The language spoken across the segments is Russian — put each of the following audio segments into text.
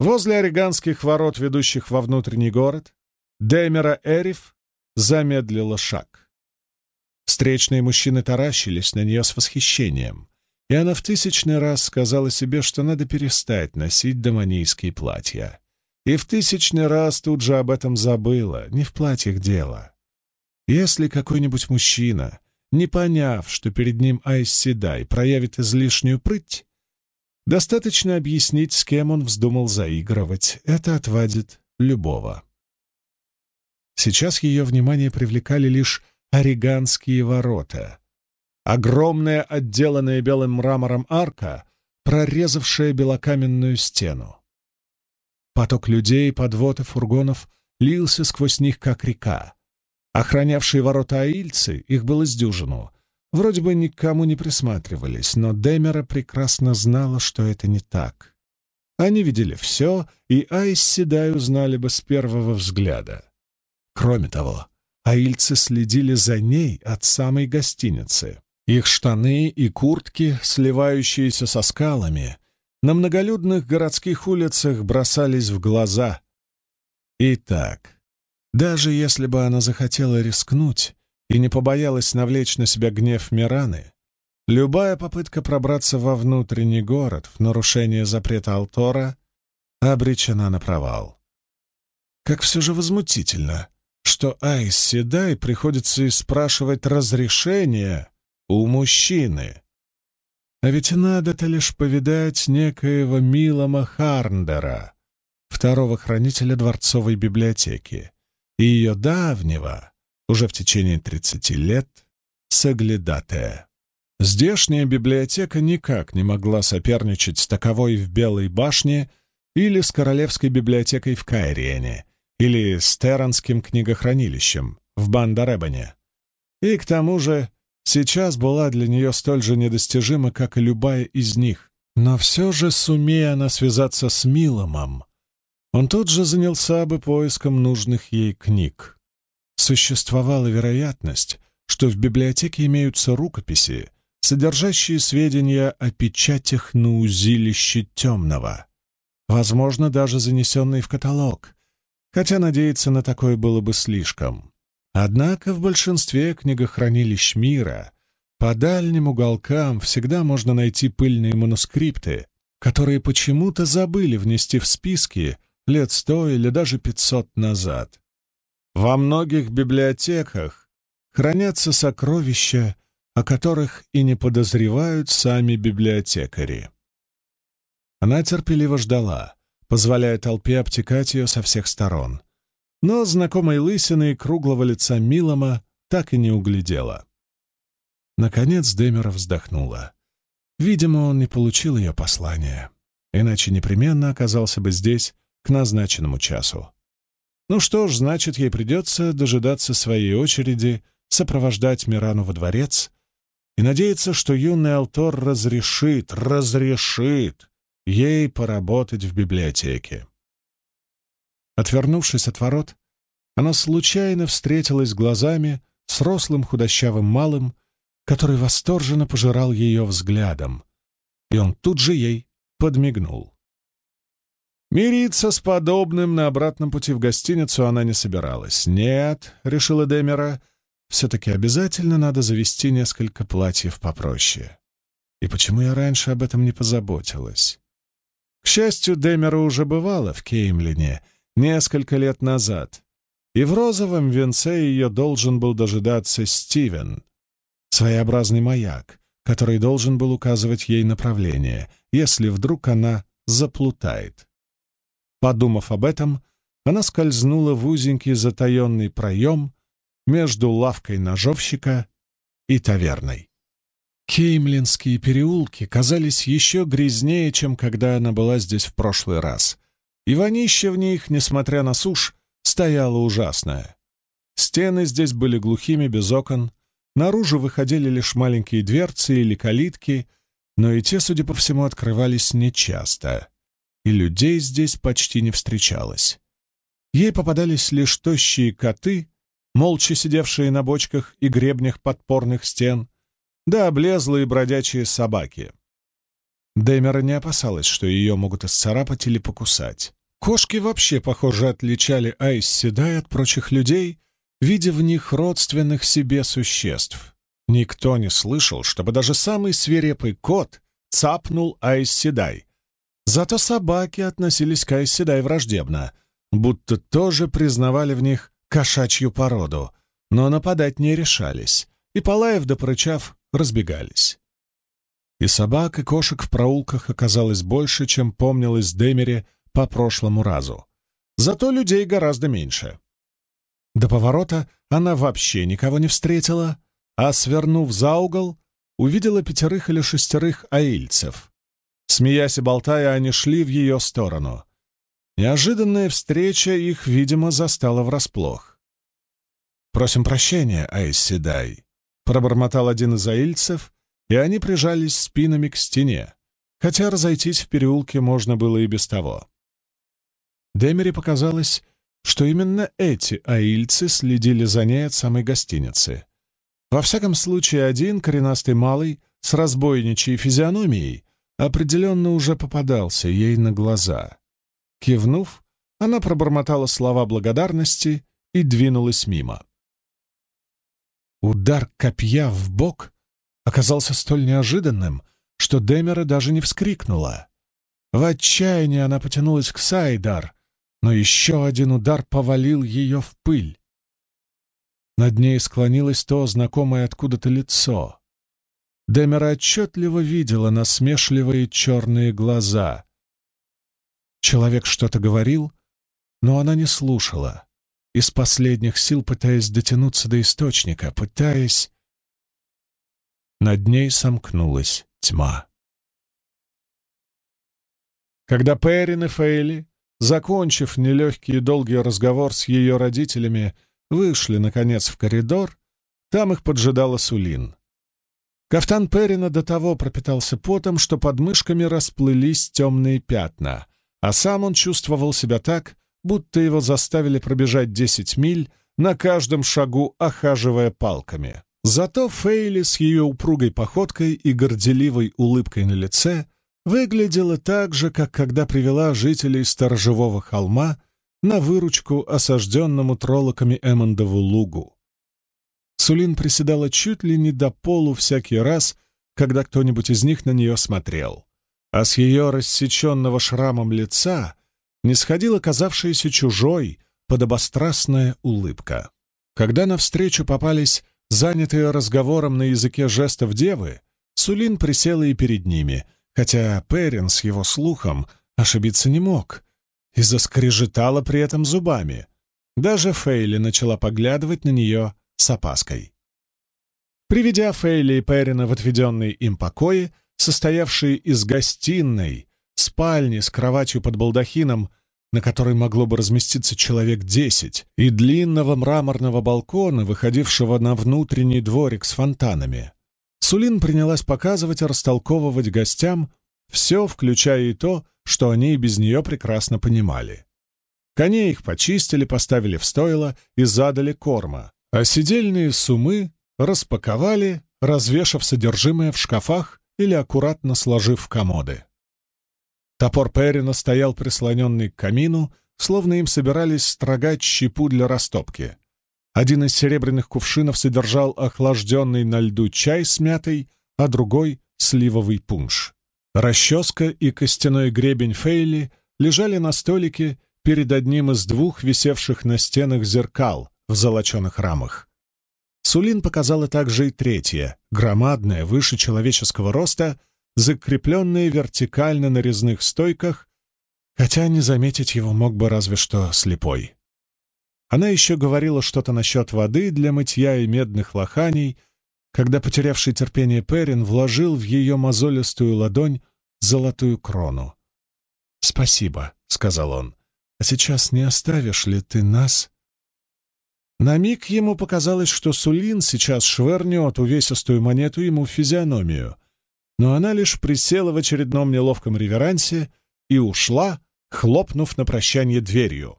Возле Ориганских ворот, ведущих во внутренний город, Демера Эриф замедлила шаг. Встречные мужчины таращились на нее с восхищением, и она в тысячный раз сказала себе, что надо перестать носить домонийские платья. И в тысячный раз тут же об этом забыла, не в платьях дело. Если какой-нибудь мужчина, не поняв, что перед ним Айс Седай, проявит излишнюю прыть, достаточно объяснить, с кем он вздумал заигрывать. Это отвадит любого. Сейчас ее внимание привлекали лишь Ориганские ворота. Огромная, отделанная белым мрамором арка, прорезавшая белокаменную стену. Поток людей, подвод и фургонов лился сквозь них, как река. Охранявшие ворота аильцы, их было с дюжину, вроде бы никому не присматривались, но Демера прекрасно знала, что это не так. Они видели все, и Айс Седай узнали бы с первого взгляда. Кроме того, аильцы следили за ней от самой гостиницы. Их штаны и куртки, сливающиеся со скалами, на многолюдных городских улицах бросались в глаза. Итак, даже если бы она захотела рискнуть и не побоялась навлечь на себя гнев Мираны, любая попытка пробраться во внутренний город в нарушение запрета Алтора обречена на провал. Как все же возмутительно, что Айс Седай приходится и спрашивать разрешения у мужчины. А ведь надо-то лишь повидать некоего Милома Харндера, второго хранителя дворцовой библиотеки, и ее давнего, уже в течение тридцати лет, соглядатая. Здешняя библиотека никак не могла соперничать с таковой в Белой башне или с Королевской библиотекой в Кайриене, или с Теранским книгохранилищем в Бандаребане. И к тому же сейчас была для нее столь же недостижима, как и любая из них. Но все же, сумея она связаться с Миломом, он тут же занялся бы поиском нужных ей книг. Существовала вероятность, что в библиотеке имеются рукописи, содержащие сведения о печатях на узилище темного, возможно, даже занесенные в каталог, хотя надеяться на такое было бы слишком. Однако в большинстве книгохранилищ мира по дальним уголкам всегда можно найти пыльные манускрипты, которые почему-то забыли внести в списки лет сто или даже пятьсот назад. Во многих библиотеках хранятся сокровища, о которых и не подозревают сами библиотекари. Она терпеливо ждала, позволяя толпе обтекать ее со всех сторон. Но знакомой лысины и круглого лица Милома так и не углядела. Наконец Демера вздохнула. Видимо, он не получил ее послание, иначе непременно оказался бы здесь к назначенному часу. Ну что ж, значит, ей придется дожидаться своей очереди, сопровождать Мирану во дворец и надеяться, что юный Алтор разрешит, разрешит ей поработать в библиотеке. Отвернувшись от ворот, она случайно встретилась глазами с рослым худощавым малым, который восторженно пожирал ее взглядом, и он тут же ей подмигнул. Мириться с подобным на обратном пути в гостиницу она не собиралась. «Нет», — решила Демера, — «все-таки обязательно надо завести несколько платьев попроще. И почему я раньше об этом не позаботилась?» К счастью, Демера уже бывала в Кеймлине несколько лет назад, и в розовом венце ее должен был дожидаться Стивен, своеобразный маяк, который должен был указывать ей направление, если вдруг она заплутает. Подумав об этом, она скользнула в узенький затаенный проем между лавкой ножовщика и таверной. Кеймлинские переулки казались еще грязнее, чем когда она была здесь в прошлый раз. И вонище в них, несмотря на сушь, стояло ужасное. Стены здесь были глухими, без окон, наружу выходили лишь маленькие дверцы или калитки, но и те, судя по всему, открывались нечасто, и людей здесь почти не встречалось. Ей попадались лишь тощие коты, молча сидевшие на бочках и гребнях подпорных стен — да облезлые бродячие собаки. Деймера не опасалась, что ее могут исцарапать или покусать. Кошки вообще, похоже, отличали Айс Седай от прочих людей, видя в них родственных себе существ. Никто не слышал, чтобы даже самый свирепый кот цапнул Айс Седай. Зато собаки относились к Айс Седай враждебно, будто тоже признавали в них кошачью породу, но нападать не решались, и, полаев да прычав, разбегались. И собак, и кошек в проулках оказалось больше, чем помнилось Демере по прошлому разу. Зато людей гораздо меньше. До поворота она вообще никого не встретила, а, свернув за угол, увидела пятерых или шестерых аильцев. Смеясь и болтая, они шли в ее сторону. Неожиданная встреча их, видимо, застала врасплох. «Просим прощения, Айсседай», — пробормотал один из аильцев, и они прижались спинами к стене, хотя разойтись в переулке можно было и без того. Демери показалось, что именно эти аильцы следили за ней от самой гостиницы. Во всяком случае, один коренастый малый с разбойничьей физиономией определенно уже попадался ей на глаза. Кивнув, она пробормотала слова благодарности и двинулась мимо. Удар копья в бок оказался столь неожиданным, что Демера даже не вскрикнула. В отчаянии она потянулась к Сайдар, но еще один удар повалил ее в пыль. Над ней склонилось то знакомое откуда-то лицо. Демера отчетливо видела насмешливые черные глаза. Человек что-то говорил, но она не слушала, из последних сил пытаясь дотянуться до источника, пытаясь... Над ней сомкнулась тьма. Когда Перин и Фейли закончив нелегкий и долгий разговор с ее родителями, вышли, наконец, в коридор, там их поджидала Сулин. Кафтан Перина до того пропитался потом, что под мышками расплылись темные пятна, а сам он чувствовал себя так, будто его заставили пробежать десять миль, на каждом шагу охаживая палками. Зато Фейли с ее упругой походкой и горделивой улыбкой на лице выглядела так же, как когда привела жителей Сторожевого холма на выручку осажденному троллоками Эммондову лугу. Сулин приседала чуть ли не до полу всякий раз, когда кто-нибудь из них на нее смотрел, а с ее рассеченного шрамом лица не сходила казавшаяся чужой, подобострастная улыбка. Когда навстречу попались занятые разговором на языке жестов девы, Сулин присела и перед ними, хотя Перин с его слухом ошибиться не мог и заскрежетала при этом зубами. Даже Фейли начала поглядывать на нее с опаской. Приведя Фейли и Перина в отведенные им покои, состоявшие из гостиной, спальни с кроватью под балдахином, на которой могло бы разместиться человек десять, и длинного мраморного балкона, выходившего на внутренний дворик с фонтанами, Сулин принялась показывать и растолковывать гостям все, включая и то, что они и без нее прекрасно понимали. Коней их почистили, поставили в стойло и задали корма, а сидельные сумы распаковали, развешав содержимое в шкафах или аккуратно сложив в комоды. Топор Перина стоял прислоненный к камину, словно им собирались строгать щепу для растопки. Один из серебряных кувшинов содержал охлажденный на льду чай с мятой, а другой — сливовый пунш. Расческа и костяной гребень Фейли лежали на столике перед одним из двух висевших на стенах зеркал в золоченых рамах. Сулин показала также и третье, громадное, выше человеческого роста, закрепленное вертикально на резных стойках, хотя не заметить его мог бы разве что слепой. Она еще говорила что-то насчет воды для мытья и медных лоханий, когда потерявший терпение Перин вложил в ее мозолистую ладонь золотую крону. «Спасибо», — сказал он. «А сейчас не оставишь ли ты нас?» На миг ему показалось, что Сулин сейчас швырнет увесистую монету ему в физиономию, но она лишь присела в очередном неловком реверансе и ушла, хлопнув на прощание дверью.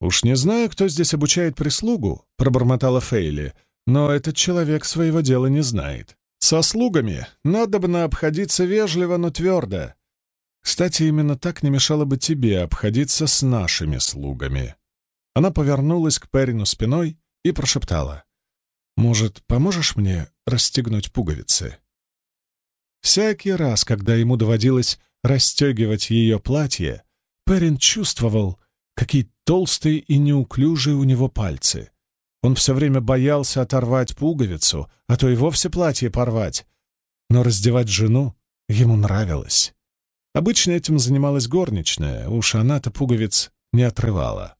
«Уж не знаю, кто здесь обучает прислугу», — пробормотала Фейли, «но этот человек своего дела не знает. Со слугами надо бы обходиться вежливо, но твердо. Кстати, именно так не мешало бы тебе обходиться с нашими слугами. Она повернулась к Перину спиной и прошептала. «Может, поможешь мне расстегнуть пуговицы?» Всякий раз, когда ему доводилось расстегивать ее платье, Перин чувствовал, какие толстые и неуклюжие у него пальцы. Он все время боялся оторвать пуговицу, а то и вовсе платье порвать. Но раздевать жену ему нравилось. Обычно этим занималась горничная, уж она-то пуговиц не отрывала.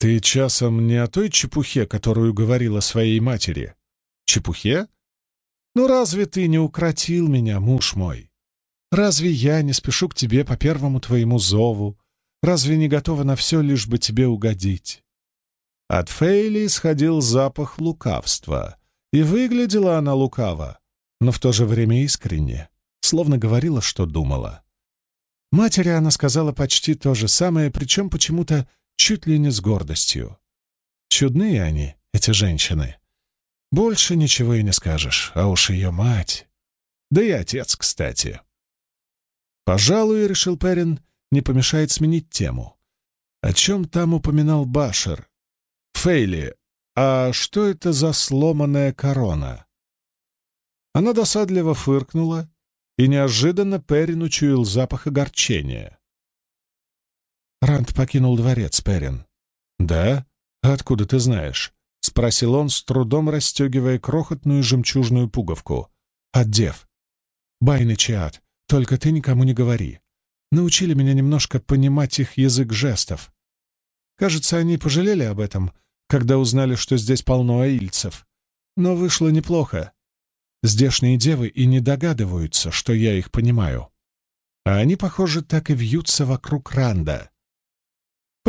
«Ты часом не о той чепухе, которую говорила своей матери?» «Чепухе? Ну разве ты не укротил меня, муж мой? Разве я не спешу к тебе по первому твоему зову? Разве не готова на все, лишь бы тебе угодить?» От Фейли исходил запах лукавства, и выглядела она лукаво, но в то же время искренне, словно говорила, что думала. Матери она сказала почти то же самое, причем почему-то чуть ли не с гордостью. Чудные они, эти женщины. Больше ничего и не скажешь, а уж ее мать. Да и отец, кстати. Пожалуй, решил Перин, не помешает сменить тему. О чем там упоминал Башер, Фейли, а что это за сломанная корона?» Она досадливо фыркнула, и неожиданно Перин учуял запах огорчения. «Рант покинул дворец, Перин». «Да? Откуда ты знаешь?» — спросил он, с трудом расстегивая крохотную жемчужную пуговку. «От дев. Байны Чиат, только ты никому не говори. Научили меня немножко понимать их язык жестов. Кажется, они пожалели об этом, когда узнали, что здесь полно аильцев. Но вышло неплохо. Здешние девы и не догадываются, что я их понимаю. А они, похоже, так и вьются вокруг Ранда.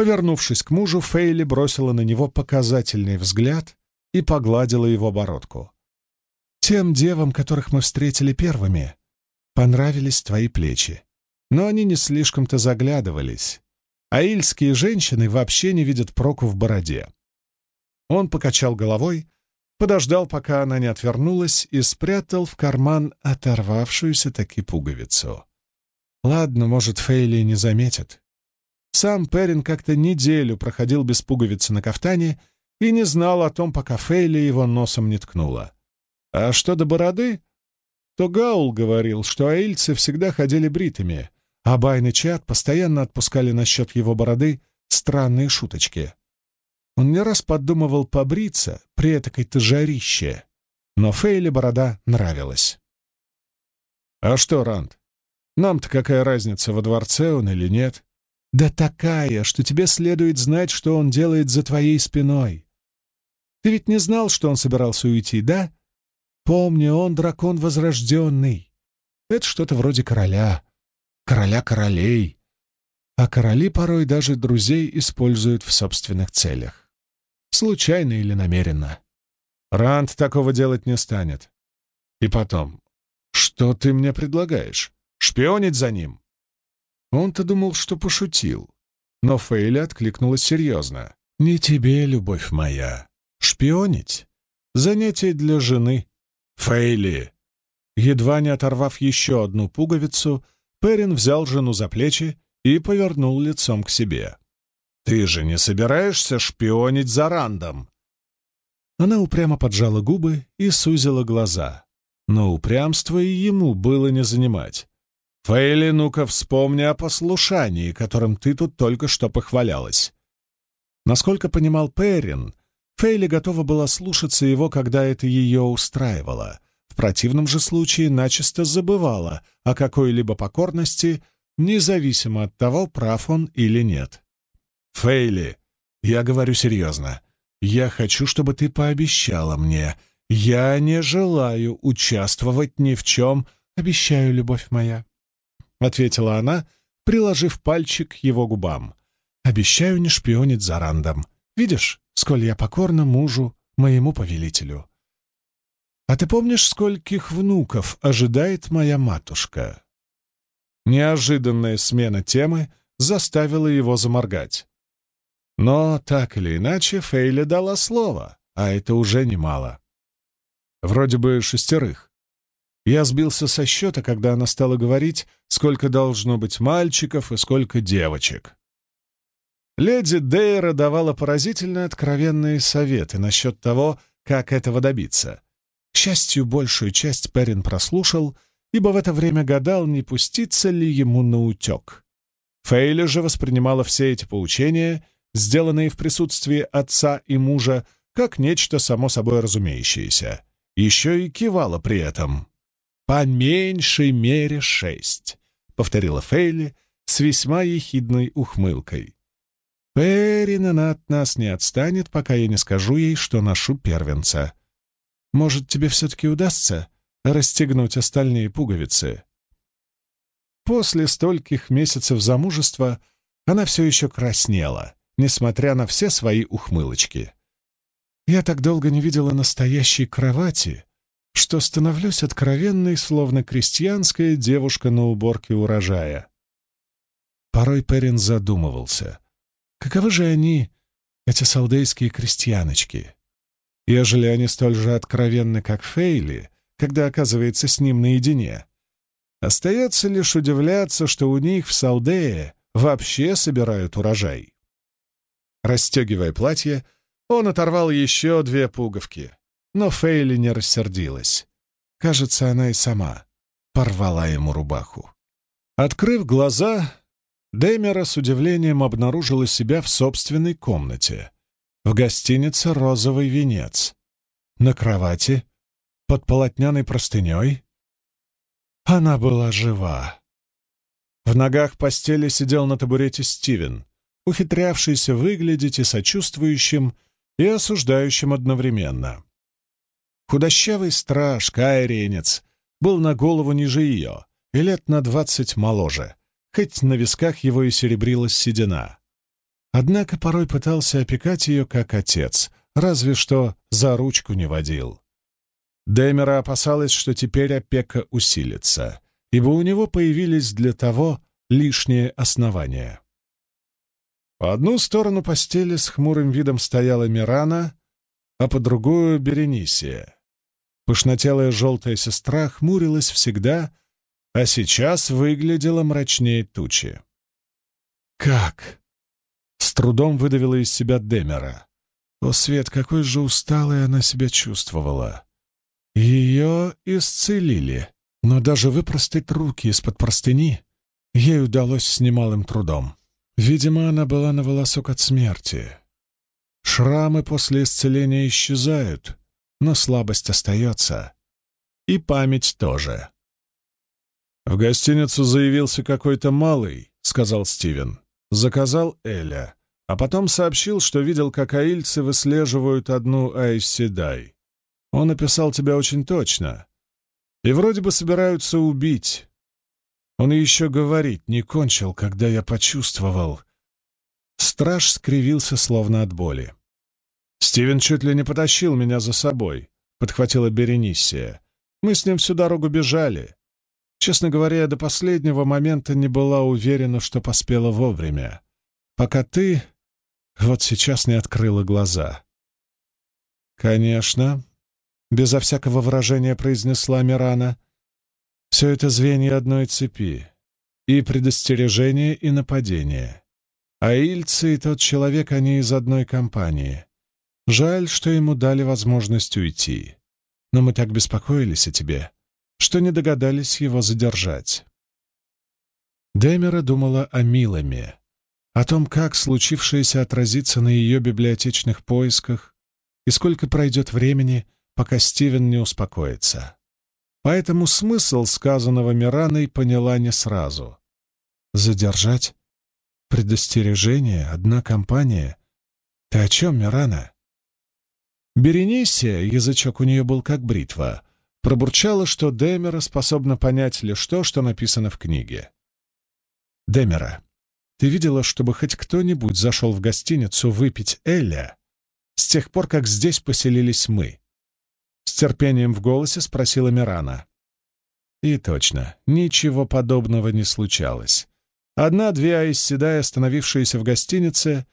Повернувшись к мужу, Фейли бросила на него показательный взгляд и погладила его бородку. «Тем девам, которых мы встретили первыми, понравились твои плечи, но они не слишком-то заглядывались. Аильские женщины вообще не видят проку в бороде. Он покачал головой, подождал, пока она не отвернулась, и спрятал в карман оторвавшуюся таки пуговицу. Ладно, может, Фейли не заметит. Сам Перин как-то неделю проходил без пуговицы на кафтане и не знал о том, пока Фейли его носом не ткнула. А что до бороды, то Гаул говорил, что аильцы всегда ходили бритыми, а Байн и Чат постоянно отпускали насчет его бороды странные шуточки. Он не раз подумывал побриться при этакой-то жарище, но Фейле борода нравилась. «А что, Ранд, нам-то какая разница, во дворце он или нет?» «Да такая, что тебе следует знать, что он делает за твоей спиной. Ты ведь не знал, что он собирался уйти, да? Помни, он дракон возрожденный. Это что-то вроде короля, короля королей. А короли порой даже друзей используют в собственных целях случайно или намеренно. Ранд такого делать не станет. И потом, что ты мне предлагаешь? Шпионить за ним? Он-то думал, что пошутил. Но Фейли откликнулась серьезно. «Не тебе, любовь моя. Шпионить? Занятие для жены. Фейли!» Едва не оторвав еще одну пуговицу, Перин взял жену за плечи и повернул лицом к себе. «Ты же не собираешься шпионить за Рандом?» Она упрямо поджала губы и сузила глаза. Но упрямство и ему было не занимать. «Фейли, ну-ка вспомни о послушании, которым ты тут только что похвалялась». Насколько понимал Перрин, Фейли готова была слушаться его, когда это ее устраивало. В противном же случае начисто забывала о какой-либо покорности, независимо от того, прав он или нет. Фейли, я говорю серьезно. Я хочу, чтобы ты пообещала мне. Я не желаю участвовать ни в чем. Обещаю, любовь моя, — ответила она, приложив пальчик к его губам. Обещаю не шпионить за Рандом. Видишь, сколь я покорна мужу, моему повелителю. А ты помнишь, скольких внуков ожидает моя матушка? Неожиданная смена темы заставила его заморгать. Но, так или иначе, Фейля дала слово, а это уже немало. Вроде бы шестерых. Я сбился со счета, когда она стала говорить, сколько должно быть мальчиков и сколько девочек. Леди Дейра давала поразительно откровенные советы насчет того, как этого добиться. К счастью, большую часть Перин прослушал, ибо в это время гадал, не пуститься ли ему на утек. Фейли же воспринимала все эти поучения, сделанные в присутствии отца и мужа, как нечто само собой разумеющееся. Еще и кивала при этом. «По меньшей мере шесть», — повторила Фейли с весьма ехидной ухмылкой. «Перин, от нас не отстанет, пока я не скажу ей, что ношу первенца. Может, тебе все-таки удастся расстегнуть остальные пуговицы?» После стольких месяцев замужества она все еще краснела, несмотря на все свои ухмылочки. «Я так долго не видела настоящей кровати», что становлюсь откровенной, словно крестьянская девушка на уборке урожая. Порой Перин задумывался, каковы же они, эти салдейские крестьяночки? Ежели они столь же откровенны, как Фейли, когда оказывается с ним наедине, остается лишь удивляться, что у них в Салдее вообще собирают урожай. Расстегивая платье, он оторвал еще две пуговки — но Фейли не рассердилась. Кажется, она и сама порвала ему рубаху. Открыв глаза, Демера с удивлением обнаружила себя в собственной комнате. В гостинице «Розовый венец». На кровати, под полотняной простыней. Она была жива. В ногах постели сидел на табурете Стивен, ухитрявшийся выглядеть и сочувствующим, и осуждающим одновременно. Худощавый страж, кайренец, был на голову ниже ее и лет на двадцать моложе, хоть на висках его и серебрилась седина. Однако порой пытался опекать ее как отец, разве что за ручку не водил. Демера опасалась, что теперь опека усилится, ибо у него появились для того лишние основания. По одну сторону постели с хмурым видом стояла Мирана, а по другую — Беренисия. Пышнотелая желтая сестра хмурилась всегда, а сейчас выглядела мрачнее тучи. «Как?» — с трудом выдавила из себя Демера. О, Свет, какой же усталой она себя чувствовала. Ее исцелили, но даже выпростать руки из-под простыни ей удалось с немалым трудом. Видимо, она была на волосок от смерти. Шрамы после исцеления исчезают, но слабость остается. И память тоже. «В гостиницу заявился какой-то малый», — сказал Стивен. Заказал Эля, а потом сообщил, что видел, как аильцы выслеживают одну Айсседай. Он описал тебя очень точно. И вроде бы собираются убить. Он еще говорить не кончил, когда я почувствовал. Страж скривился, словно от боли. «Стивен чуть ли не потащил меня за собой», — подхватила Берениссия. «Мы с ним всю дорогу бежали. Честно говоря, я до последнего момента не была уверена, что поспела вовремя. Пока ты вот сейчас не открыла глаза». «Конечно», — безо всякого выражения произнесла Мирана. «Все это звенья одной цепи. И предостережение, и нападение. А Ильцы и тот человек, они из одной компании». Жаль, что ему дали возможность уйти. Но мы так беспокоились о тебе, что не догадались его задержать. Демера думала о Миламе, о том, как случившееся отразится на ее библиотечных поисках и сколько пройдет времени, пока Стивен не успокоится. Поэтому смысл сказанного Мираной поняла не сразу. Задержать? Предостережение? Одна компания? Ты о чем, Мирана? Беренисия, язычок у нее был как бритва, пробурчала, что Демера способна понять лишь то, что написано в книге. «Демера, ты видела, чтобы хоть кто-нибудь зашел в гостиницу выпить Эля с тех пор, как здесь поселились мы?» С терпением в голосе спросила Мирана. И точно, ничего подобного не случалось. Одна-две Айсседай, остановившиеся в гостинице,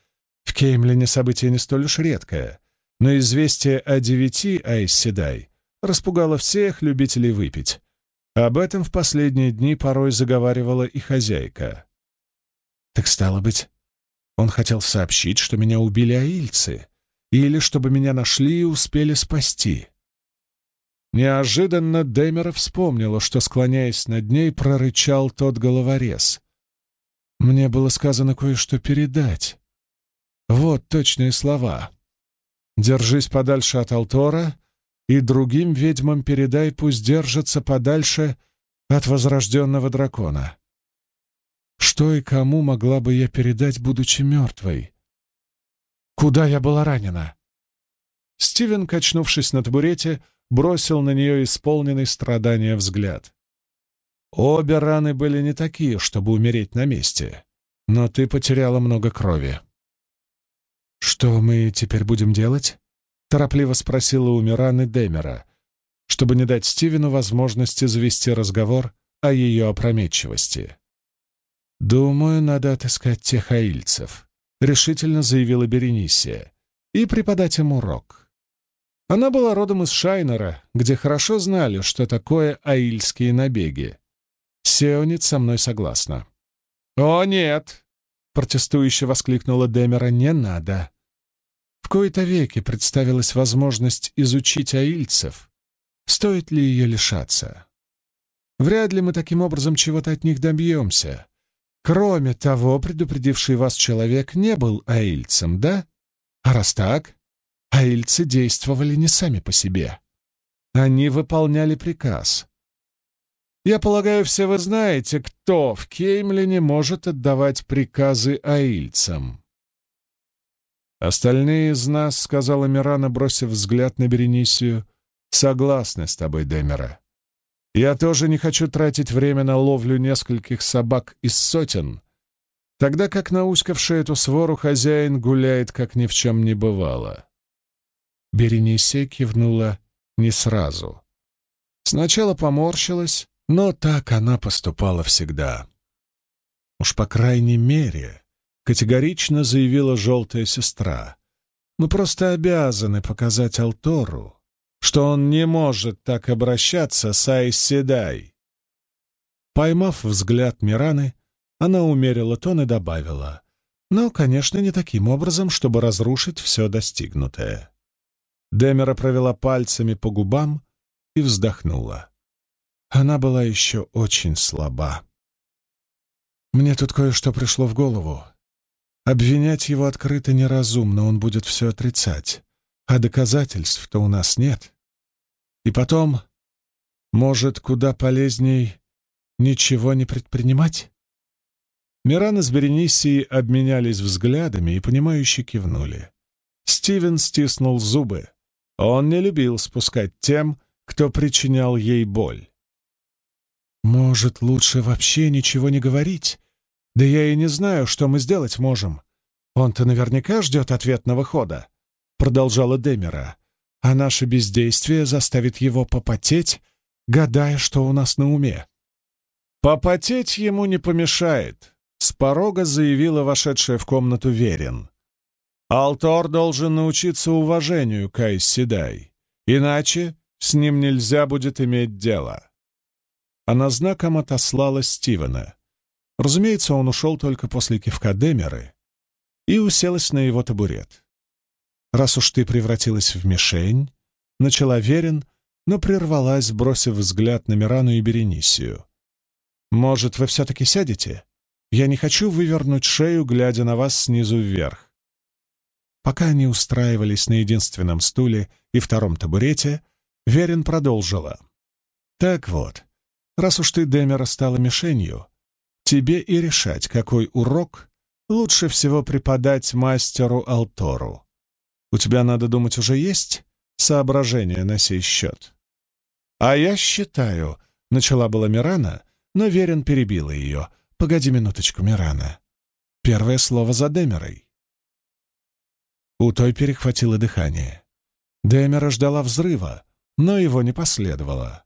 в Кеймлине событие не столь уж редкое — но известие о девяти Айсседай распугала всех любителей выпить. Об этом в последние дни порой заговаривала и хозяйка. Так стало быть, он хотел сообщить, что меня убили аильцы, или чтобы меня нашли и успели спасти. Неожиданно Демера вспомнила, что, склоняясь над ней, прорычал тот головорез. Мне было сказано кое-что передать. Вот точные слова. «Держись подальше от Алтора, и другим ведьмам передай, пусть держатся подальше от возрожденного дракона». Что и кому могла бы я передать, будучи мертвой? Куда я была ранена? Стивен, качнувшись на табурете, бросил на нее исполненный страдания взгляд. Обе раны были не такие, чтобы умереть на месте, но ты потеряла много крови. «Что мы теперь будем делать?» — торопливо спросила у Мираны Демера, чтобы не дать Стивену возможности завести разговор о ее опрометчивости. «Думаю, надо отыскать тех аильцев», — решительно заявила Беренисия, — «и преподать им урок». Она была родом из Шайнера, где хорошо знали, что такое аильские набеги. Сеонит со мной согласна. «О, нет!» — протестующе воскликнула Демера. «Не надо!» В кои-то веки представилась возможность изучить аильцев. Стоит ли ее лишаться? Вряд ли мы таким образом чего-то от них добьемся. Кроме того, предупредивший вас человек не был аильцем, да? А раз так, аильцы действовали не сами по себе. Они выполняли приказ. Я полагаю, все вы знаете, кто в Кеймлине может отдавать приказы аильцам. Остальные из нас, — сказала Мирана, бросив взгляд на Беренисию, — согласны с тобой, Демера. Я тоже не хочу тратить время на ловлю нескольких собак из сотен, тогда как науськавший эту свору хозяин гуляет, как ни в чем не бывало. Беренисия кивнула не сразу. Сначала поморщилась, но так она поступала всегда. Уж по крайней мере, категорично заявила желтая сестра, мы просто обязаны показать Алтору, что он не может так обращаться с Айседай. Поймав взгляд Мираны, она умерила тон и добавила, но, конечно, не таким образом, чтобы разрушить все достигнутое. Демера провела пальцами по губам и вздохнула. Она была еще очень слаба. «Мне тут кое-что пришло в голову. Обвинять его открыто неразумно, он будет все отрицать а доказательств-то у нас нет. И потом, может, куда полезней ничего не предпринимать? Мирана с Беренисией обменялись взглядами и, понимающе кивнули. Стивен стиснул зубы. Он не любил спускать тем, кто причинял ей боль. «Может, лучше вообще ничего не говорить? Да я и не знаю, что мы сделать можем. Он-то наверняка ждет ответного хода продолжала Демера, а наше бездействие заставит его попотеть, гадая, что у нас на уме. Попотеть ему не помешает, с порога заявила вошедшая в комнату Верин. Алтор должен научиться уважению к Айсседай, иначе с ним нельзя будет иметь дело. Она знаком отослала Стивена. Разумеется, он ушел только после кивка Демеры и уселась на его табурет. Раз уж ты превратилась в мишень, начала Верин, но прервалась, бросив взгляд на Мирану и Беренисию. «Может, вы все-таки сядете? Я не хочу вывернуть шею, глядя на вас снизу вверх». Пока они устраивались на единственном стуле и втором табурете, Верин продолжила. «Так вот, раз уж ты, Демера, стала мишенью, тебе и решать, какой урок лучше всего преподать мастеру Алтору. У тебя, надо думать, уже есть соображения на сей счет. А я считаю, — начала была Мирана, но Верин перебила ее. Погоди минуточку, Мирана. Первое слово за Демерой. У той перехватило дыхание. Демера ждала взрыва, но его не последовало.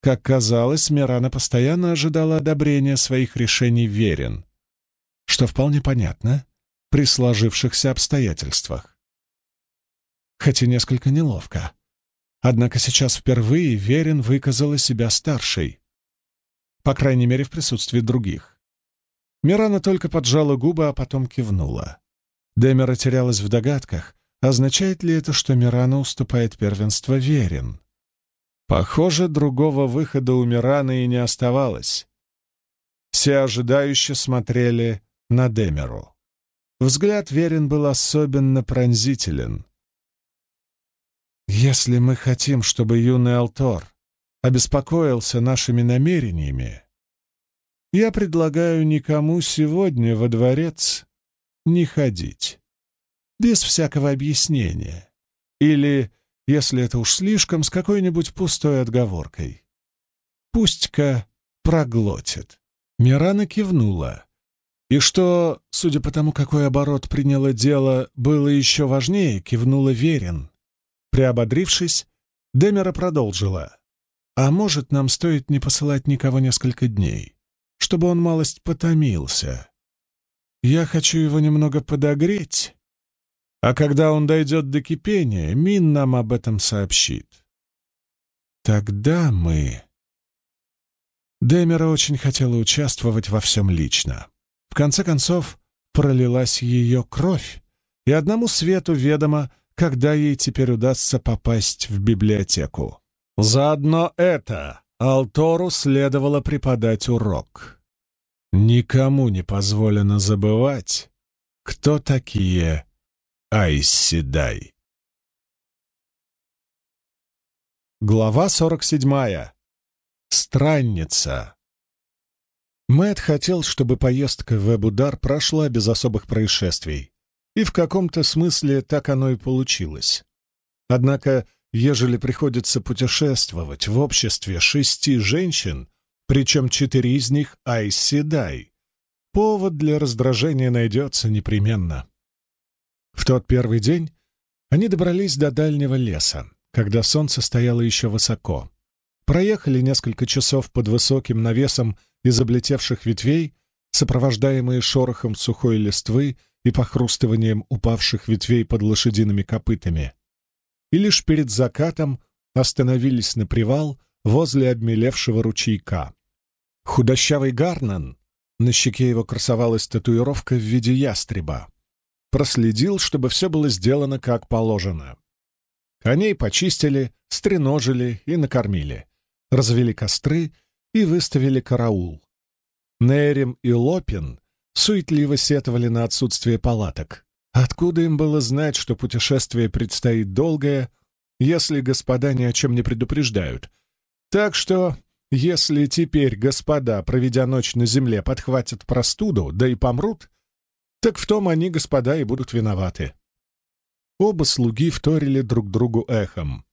Как казалось, Мирана постоянно ожидала одобрения своих решений Верин, что вполне понятно при сложившихся обстоятельствах хоть и несколько неловко. Однако сейчас впервые Верин выказала себя старшей. По крайней мере, в присутствии других. Мирана только поджала губы, а потом кивнула. Демера терялась в догадках, означает ли это, что Мирана уступает первенство Верин. Похоже, другого выхода у Мираны и не оставалось. Все ожидающе смотрели на Демеру. Взгляд Верин был особенно пронзителен. «Если мы хотим, чтобы юный Алтор обеспокоился нашими намерениями, я предлагаю никому сегодня во дворец не ходить. Без всякого объяснения. Или, если это уж слишком, с какой-нибудь пустой отговоркой. Пусть-ка проглотит. Мирана кивнула. И что, судя по тому, какой оборот приняло дело, было еще важнее, кивнула Верин. Приободрившись, Демера продолжила. «А может, нам стоит не посылать никого несколько дней, чтобы он малость потомился? Я хочу его немного подогреть, а когда он дойдет до кипения, Мин нам об этом сообщит. Тогда мы...» Демера очень хотела участвовать во всем лично. В конце концов, пролилась ее кровь, и одному свету ведомо, когда ей теперь удастся попасть в библиотеку. Заодно это Алтору следовало преподать урок. Никому не позволено забывать, кто такие Айсседай. Глава 47. Странница. Мэт хотел, чтобы поездка в Эбудар прошла без особых происшествий. И в каком-то смысле так оно и получилось. Однако, ежели приходится путешествовать в обществе шести женщин, причем четыре из них Айседай, повод для раздражения найдется непременно. В тот первый день они добрались до дальнего леса, когда солнце стояло еще высоко. Проехали несколько часов под высоким навесом из облетевших ветвей, сопровождаемые шорохом сухой листвы и похрустыванием упавших ветвей под лошадиными копытами. И лишь перед закатом остановились на привал возле обмелевшего ручейка. Худощавый Гарнан, на щеке его красовалась татуировка в виде ястреба, проследил, чтобы все было сделано как положено. Коней почистили, стреножили и накормили, развели костры и выставили караул. Нерим и Лопин суетливо сетовали на отсутствие палаток. Откуда им было знать, что путешествие предстоит долгое, если господа ни о чем не предупреждают? Так что, если теперь господа, проведя ночь на земле, подхватят простуду, да и помрут, так в том они, господа, и будут виноваты. Оба слуги вторили друг другу эхом.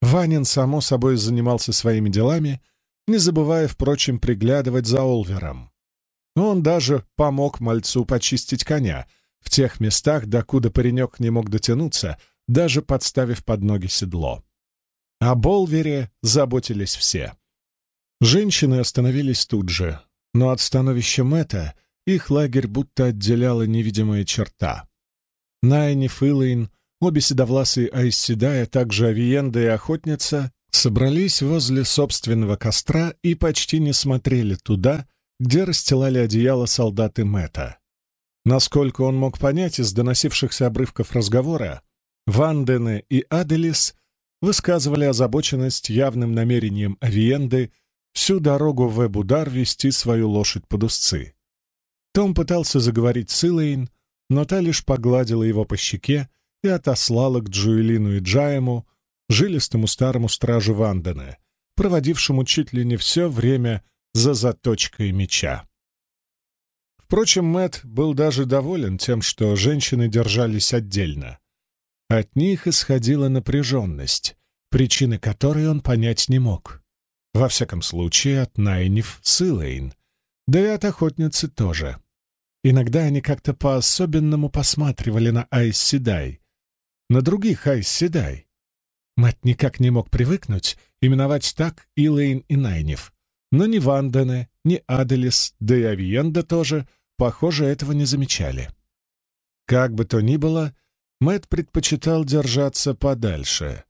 Ванин, само собой, занимался своими делами — не забывая, впрочем, приглядывать за Олвером. Он даже помог мальцу почистить коня в тех местах, докуда паренек не мог дотянуться, даже подставив под ноги седло. О Болвере заботились все. Женщины остановились тут же, но от становища Мэтта их лагерь будто отделяла невидимая черта. Найни, Филейн, обе седовласые Айсседая, также Авиенда и Охотница собрались возле собственного костра и почти не смотрели туда, где расстилали одеяло солдаты Мэтта. Насколько он мог понять из доносившихся обрывков разговора, Вандене и Аделис высказывали озабоченность явным намерением Авиенды всю дорогу в Эбудар вести свою лошадь под узцы. Том пытался заговорить с Илэйн, но та лишь погладила его по щеке и отослала к Джуэлину и Джаему, жилистому старому стражу Вандена, проводившему чуть ли не все время за заточкой меча. Впрочем, Мэт был даже доволен тем, что женщины держались отдельно. От них исходила напряженность, причины которой он понять не мог. Во всяком случае, от Найниф с Илэйн, да и от охотницы тоже. Иногда они как-то по-особенному посматривали на Айс на других Айс Седай, никак не мог привыкнуть именовать так Илэйн и Найнев. Но ни Вандене, ни Аделис, да и Авиенда тоже, похоже, этого не замечали. Как бы то ни было, Мэтт предпочитал держаться подальше.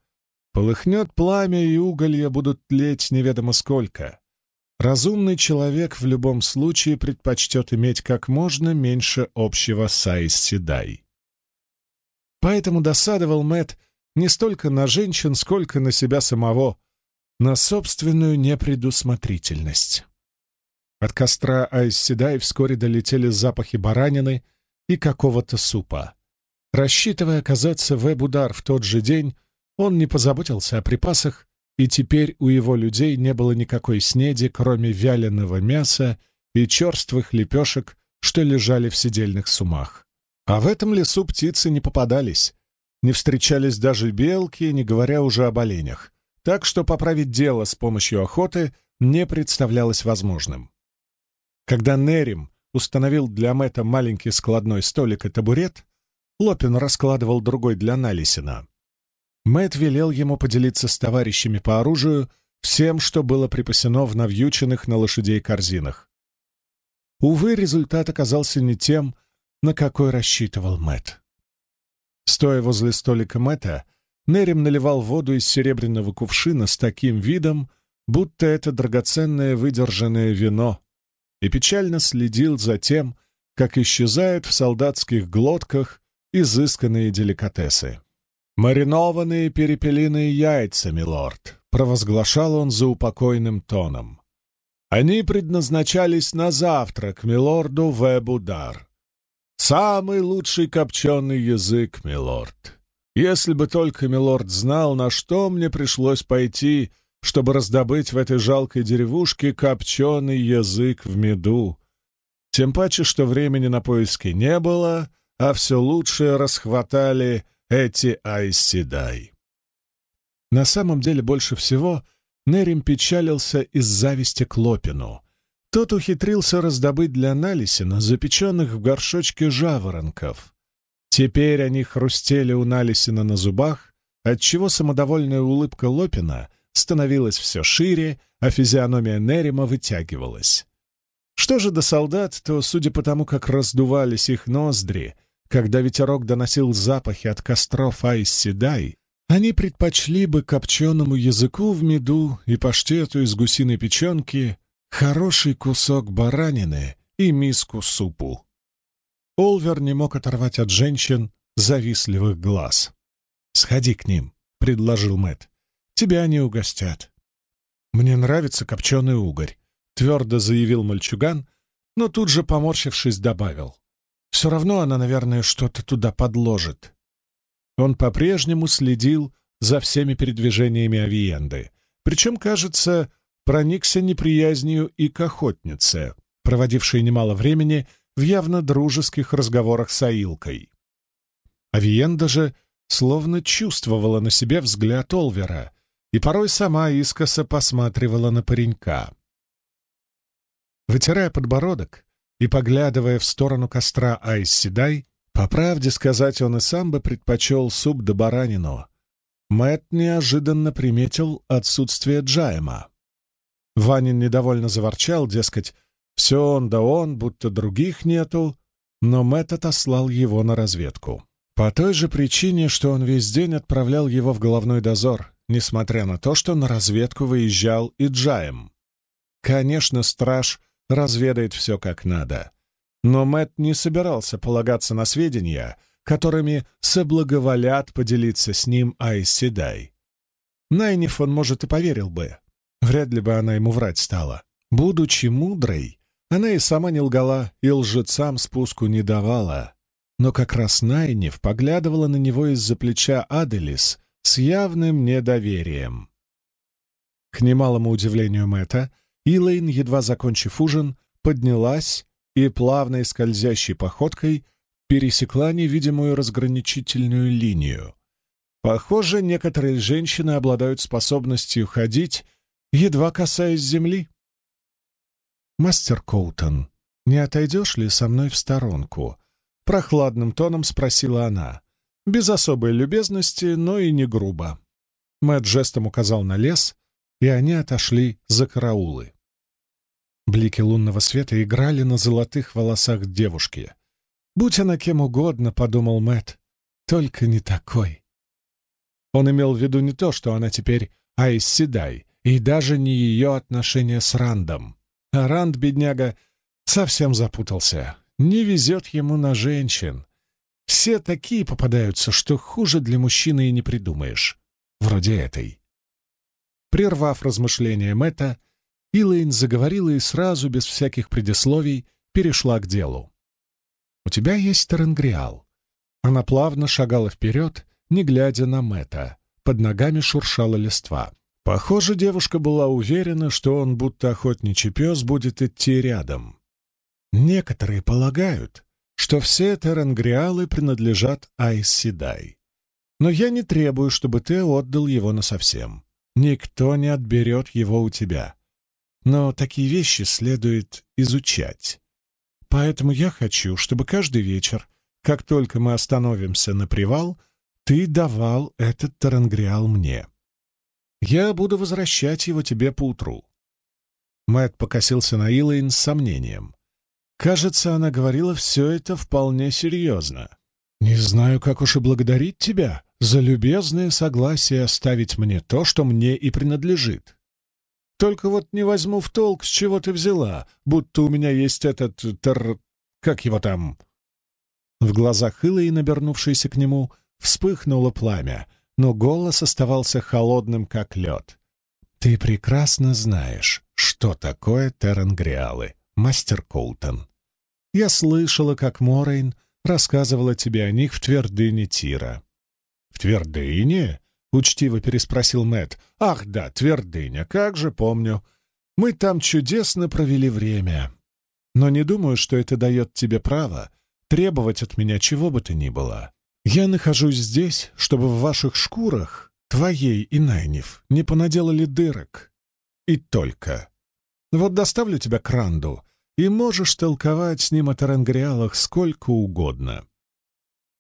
Полыхнет пламя, и уголья будут тлеть неведомо сколько. Разумный человек в любом случае предпочтет иметь как можно меньше общего с Айс Седай. Поэтому досадовал Мэт не столько на женщин, сколько на себя самого, на собственную непредусмотрительность. От костра Айс Седай вскоре долетели запахи баранины и какого-то супа. Рассчитывая оказаться в Эбудар в тот же день, он не позаботился о припасах и теперь у его людей не было никакой снеди, кроме вяленого мяса и черствых лепешек, что лежали в сидельных сумах. А в этом лесу птицы не попадались, не встречались даже белки, не говоря уже об оленях, так что поправить дело с помощью охоты не представлялось возможным. Когда Нерим установил для Мэтта маленький складной столик и табурет, Лопин раскладывал другой для Налисина. Мэт велел ему поделиться с товарищами по оружию всем, что было припасено в навьюченных на лошадей корзинах. Увы, результат оказался не тем, на какой рассчитывал Мэт. Стоя возле столика Мэта, Нерим наливал воду из серебряного кувшина с таким видом, будто это драгоценное выдержанное вино, и печально следил за тем, как исчезают в солдатских глотках изысканные деликатесы. «Маринованные перепелиные яйца, милорд», — провозглашал он за упокойным тоном. «Они предназначались на завтрак милорду Вебудар. Самый лучший копченый язык, милорд. Если бы только милорд знал, на что мне пришлось пойти, чтобы раздобыть в этой жалкой деревушке копченый язык в меду. Тем паче, что времени на поиски не было, а все лучшее расхватали — эти Айсседай. На самом деле больше всего Нерим печалился из зависти к Лопину. Тот ухитрился раздобыть для Налисина запеченных в горшочке жаворонков. Теперь они хрустели у Налисина на зубах, отчего самодовольная улыбка Лопина становилась все шире, а физиономия Нерима вытягивалась. Что же до солдат, то, судя по тому, как раздувались их ноздри, когда ветерок доносил запахи от костров Айс-Седай, они предпочли бы копченому языку в меду и паштету из гусиной печенки хороший кусок баранины и миску супу. Олвер не мог оторвать от женщин завистливых глаз. «Сходи к ним», — предложил Мэт. «Тебя они угостят». «Мне нравится копченый угорь», — твердо заявил мальчуган, но тут же, поморщившись, добавил. Все равно она, наверное, что-то туда подложит. Он по-прежнему следил за всеми передвижениями Авиенды, причем, кажется, проникся неприязнью и к охотнице, проводившей немало времени в явно дружеских разговорах с Аилкой. Авиенда же словно чувствовала на себе взгляд Олвера и порой сама искоса посматривала на паренька. Вытирая подбородок, и, поглядывая в сторону костра Айсседай, по правде сказать, он и сам бы предпочел суп да баранину. Мэт неожиданно приметил отсутствие Джайма. Ванин недовольно заворчал, дескать, все он да он, будто других нету, но Мэт отослал его на разведку. По той же причине, что он весь день отправлял его в головной дозор, несмотря на то, что на разведку выезжал и Джаем. Конечно, страж разведает все как надо. Но Мэт не собирался полагаться на сведения, которыми соблаговолят поделиться с ним Айс Седай. Найниф он, может, и поверил бы. Вряд ли бы она ему врать стала. Будучи мудрой, она и сама не лгала, и лжецам спуску не давала. Но как раз Найниф поглядывала на него из-за плеча Аделис с явным недоверием. К немалому удивлению Мэтта, Илэйн, едва закончив ужин, поднялась и плавной скользящей походкой пересекла невидимую разграничительную линию. Похоже, некоторые женщины обладают способностью ходить, едва касаясь земли. «Мастер Коутон, не отойдешь ли со мной в сторонку?» — прохладным тоном спросила она. Без особой любезности, но и не грубо. Мэтт жестом указал на лес, и они отошли за караулы. Блики лунного света играли на золотых волосах девушки. «Будь она кем угодно», — подумал Мэт, — «только не такой». Он имел в виду не то, что она теперь Айс Седай, и даже не ее отношения с Рандом. А Ранд, бедняга, совсем запутался. Не везет ему на женщин. Все такие попадаются, что хуже для мужчины и не придумаешь. Вроде этой. Прервав размышления Мэтта, Илэйн заговорила и сразу, без всяких предисловий, перешла к делу. «У тебя есть Таренгриал». Она плавно шагала вперед, не глядя на Мэтта. Под ногами шуршала листва. Похоже, девушка была уверена, что он, будто охотничий пес, будет идти рядом. Некоторые полагают, что все теренгриалы принадлежат Айс. Но я не требую, чтобы ты отдал его насовсем. Никто не отберет его у тебя. Но такие вещи следует изучать. Поэтому я хочу, чтобы каждый вечер, как только мы остановимся на привал, ты давал этот тарангриал мне. Я буду возвращать его тебе поутру. Мэт покосился на Илайн с сомнением. Кажется, она говорила все это вполне серьезно. «Не знаю, как уж и благодарить тебя за любезное согласие оставить мне то, что мне и принадлежит. Только вот не возьму в толк, с чего ты взяла, будто у меня есть этот... тер... как его там...» В глазах Илой, набернувшейся к нему, вспыхнуло пламя, но голос оставался холодным, как лед. «Ты прекрасно знаешь, что такое Теренгриалы, мастер Коутон. Я слышала, как Морейн рассказывала тебе о них в твердыне Тира». «В твердыне?» — учтиво переспросил Мэт. «Ах да, твердыня, как же помню. Мы там чудесно провели время. Но не думаю, что это дает тебе право требовать от меня чего бы то ни было. Я нахожусь здесь, чтобы в ваших шкурах, твоей и Найнев, не понаделали дырок. И только. Вот доставлю тебя к Ранду, и можешь толковать с ним о Таренгриалах сколько угодно.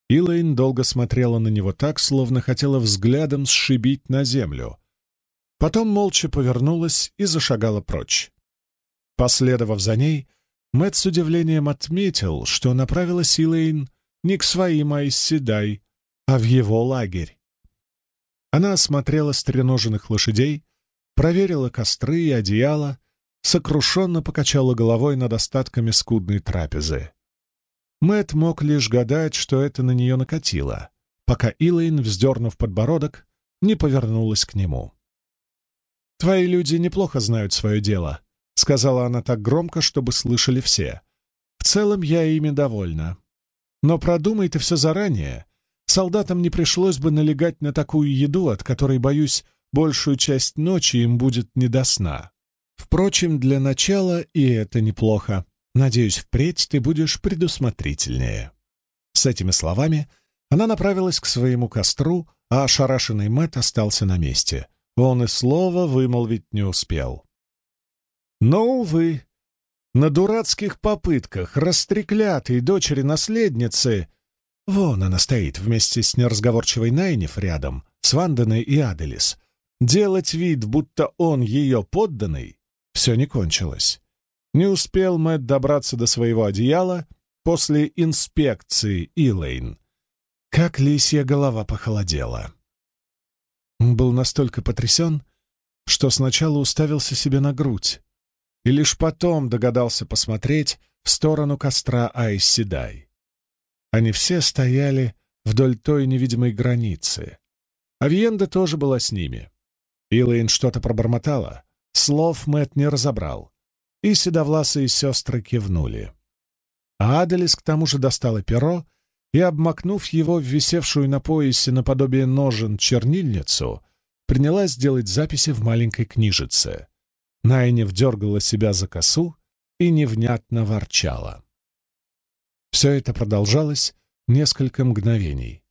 Илэйн долго смотрела на него так, словно хотела взглядом сшибить на землю. Потом молча повернулась и зашагала прочь. Последовав за ней, Мэтт с удивлением отметил, что направилась Илэйн не к своим Айсседай, а в его лагерь. Она осмотрела стреноженных лошадей, проверила костры и одеяло, сокрушенно покачала головой над остатками скудной трапезы. Мэт мог лишь гадать, что это на нее накатило, пока Илэйн, вздернув подбородок, не повернулась к нему. «Твои люди неплохо знают свое дело», — сказала она так громко, чтобы слышали все. «В целом я ими довольна. Но продумай ты все заранее. Солдатам не пришлось бы налегать на такую еду, от которой, боюсь, большую часть ночи им будет не до сна. Впрочем, для начала и это неплохо. Надеюсь, впредь ты будешь предусмотрительнее». С этими словами она направилась к своему костру, а ошарашенный Мэт остался на месте. Он и слова вымолвить не успел. Но, увы, на дурацких попытках растреклятой дочери-наследницы Вон она стоит вместе с неразговорчивой Найниф рядом, с Ванденой и Аделис. Делать вид, будто он ее подданный, все не кончилось. Не успел Мэтт добраться до своего одеяла после инспекции Илэйн. Как лисья голова похолодела. Он был настолько потрясен, что сначала уставился себе на грудь, и лишь потом догадался посмотреть в сторону костра Айсседай. Они все стояли вдоль той невидимой границы. Авиенда тоже была с ними. Илэйн что-то пробормотала. Слов Мэт не разобрал и седовласые сестры кивнули. А Аделис к тому же достала перо и, обмакнув его в висевшую на поясе наподобие ножен чернильницу, принялась делать записи в маленькой книжице. Найнев дергала себя за косу и невнятно ворчала. Все это продолжалось несколько мгновений.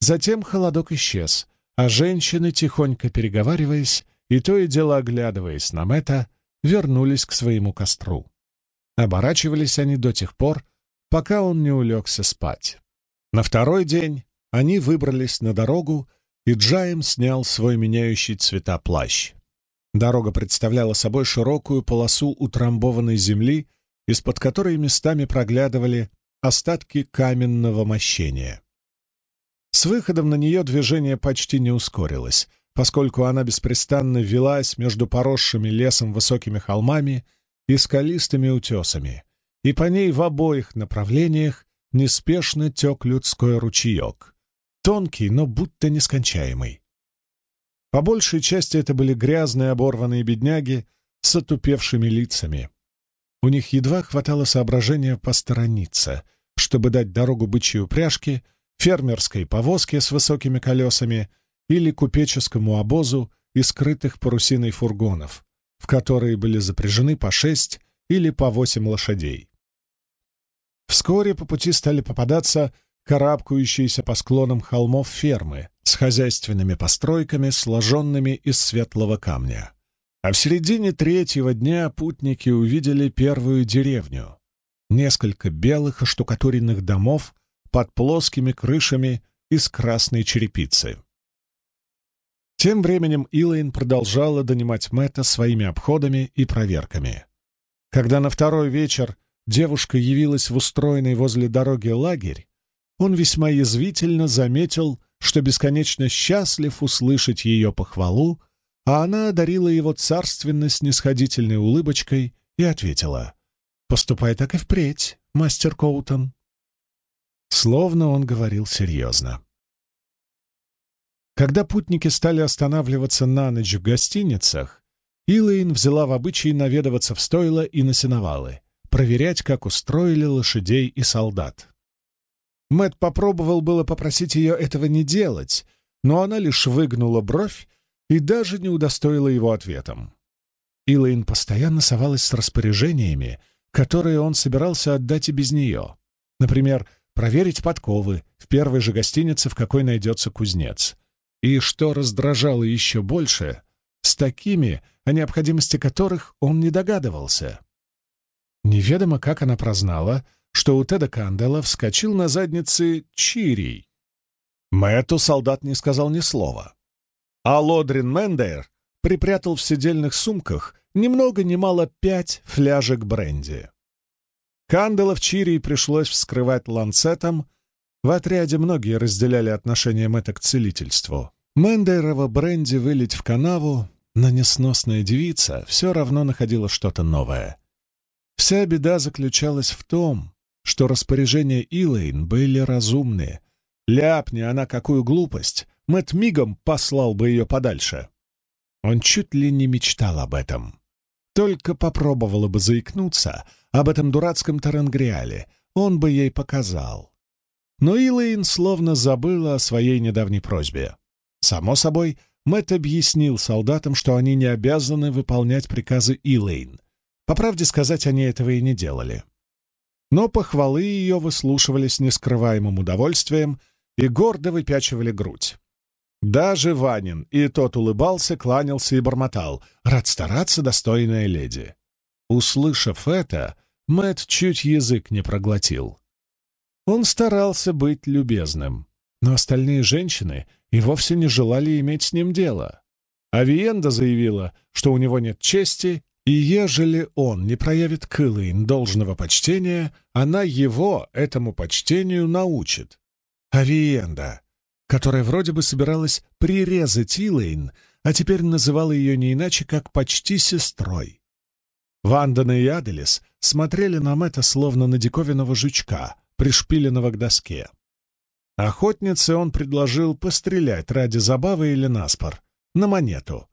Затем холодок исчез, а женщины, тихонько переговариваясь и то и дело оглядываясь на Мэтта, вернулись к своему костру. Оборачивались они до тех пор, пока он не улегся спать. На второй день они выбрались на дорогу, и Джаем снял свой меняющий цвета плащ. Дорога представляла собой широкую полосу утрамбованной земли, из-под которой местами проглядывали остатки каменного мощения. С выходом на нее движение почти не ускорилось, поскольку она беспрестанно велась между поросшими лесом высокими холмами и скалистыми утесами, и по ней в обоих направлениях неспешно тек людской ручеек, тонкий, но будто нескончаемый. По большей части это были грязные оборванные бедняги с отупевшими лицами. У них едва хватало соображения посторониться, чтобы дать дорогу бычьей упряжке, фермерской повозке с высокими колесами или купеческому обозу из скрытых парусиной фургонов, в которые были запряжены по шесть или по восемь лошадей. Вскоре по пути стали попадаться карабкающиеся по склонам холмов фермы с хозяйственными постройками, сложенными из светлого камня. А в середине третьего дня путники увидели первую деревню. Несколько белых оштукатуренных домов под плоскими крышами из красной черепицы. Тем временем Илайн продолжала донимать Мэтта своими обходами и проверками. Когда на второй вечер девушка явилась в устроенный возле дороги лагерь, он весьма язвительно заметил, что бесконечно счастлив услышать ее похвалу, а она одарила его царственно-снисходительной улыбочкой и ответила «Поступай так и впредь, мастер Коутон». Словно он говорил серьезно. Когда путники стали останавливаться на ночь в гостиницах, Илэйн взяла в обычай наведываться в стойла и на сеновалы, проверять, как устроили лошадей и солдат. Мэт попробовал было попросить ее этого не делать, но она лишь выгнула бровь и даже не удостоила его ответом. Илэйн постоянно совалась с распоряжениями, которые он собирался отдать и без нее. Например, проверить подковы в первой же гостинице, в какой найдется кузнец. И, что раздражало еще больше, с такими, о необходимости которых он не догадывался. Неведомо, как она прознала, что у Теда Кандела вскочил на заднице Чирий. Мэтту солдат не сказал ни слова. А Лодрин Мендейр припрятал в седельных сумках ни много ни мало пять фляжек бренди. Кандела в Чирии пришлось вскрывать ланцетом. В отряде многие разделяли отношение Мэтта к целительству. Мендейрова бренди вылить в канаву, но несносная девица все равно находила что-то новое. Вся беда заключалась в том, что распоряжения Илэйн были разумные. Ляпни она какую глупость, Мэт мигом послал бы ее подальше. Он чуть ли не мечтал об этом. Только попробовала бы заикнуться об этом дурацком Тарангриале, он бы ей показал. Но Илэйн словно забыла о своей недавней просьбе. Само собой, Мэт объяснил солдатам, что они не обязаны выполнять приказы Илэйн. По правде сказать, они этого и не делали но похвалы ее выслушивали с нескрываемым удовольствием и гордо выпячивали грудь. Даже Ванин, и тот улыбался, кланялся и бормотал. «Рад стараться, достойная леди». Услышав это, Мэт чуть язык не проглотил. Он старался быть любезным, но остальные женщины и вовсе не желали иметь с ним дело. Авиенда заявила, что у него нет чести и ежели он не проявит к Илэйн должного почтения, она его этому почтению научит. Авиенда, которая вроде бы собиралась прирезать Илэйн, а теперь называла ее не иначе, как почти сестрой. Вандана и Аделис смотрели на Мэтта словно на диковинного жучка, пришпиленного к доске. Охотнице он предложил пострелять ради забавы или наспор, на монету —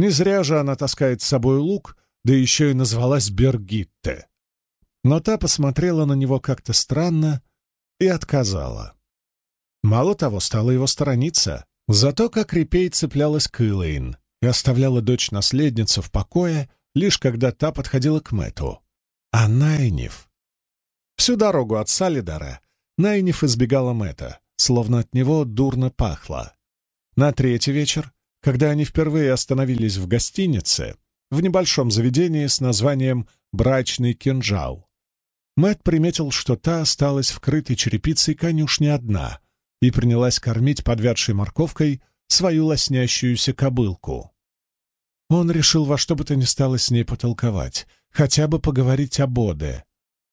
не зря же она таскает с собой лук, да еще и назвалась Бергитте. Но та посмотрела на него как-то странно и отказала. Мало того, стала его сторониться, зато как репей цеплялась к Илэйн и оставляла дочь-наследницу в покое, лишь когда та подходила к Мэту. А Найниф... Всю дорогу от Салидара Найниф избегала Мэта, словно от него дурно пахло. На третий вечер когда они впервые остановились в гостинице, в небольшом заведении с названием «Брачный кинжал». Мэт приметил, что та осталась вкрытой черепицей конюшни одна и принялась кормить подвядшей морковкой свою лоснящуюся кобылку. Он решил во что бы то ни стало с ней потолковать, хотя бы поговорить о Боде.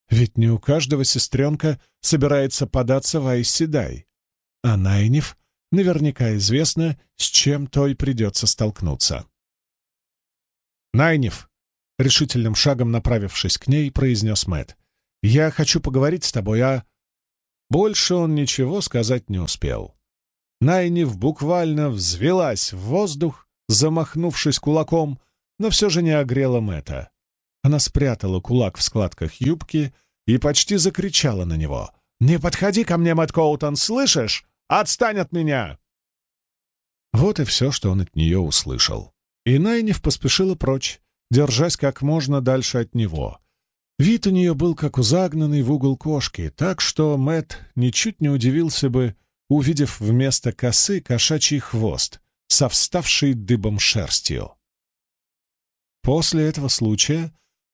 Ведь не у каждого сестренка собирается податься в Айседай. а Найниф наверняка известно, с чем той придется столкнуться. «Найниф!» — решительным шагом направившись к ней, произнес Мэт. «Я хочу поговорить с тобой, а...» Больше он ничего сказать не успел. Найниф буквально взвелась в воздух, замахнувшись кулаком, но все же не огрела Мэтта. Она спрятала кулак в складках юбки и почти закричала на него. «Не подходи ко мне, Мэтт Коутон, слышишь? Отстань от меня!» Вот и все, что он от нее услышал. И Найниф поспешила прочь, держась как можно дальше от него. Вид у нее был как у загнанной в угол кошки, так что Мэт ничуть не удивился бы, увидев вместо косы кошачий хвост со вставшей дыбом шерстью. После этого случая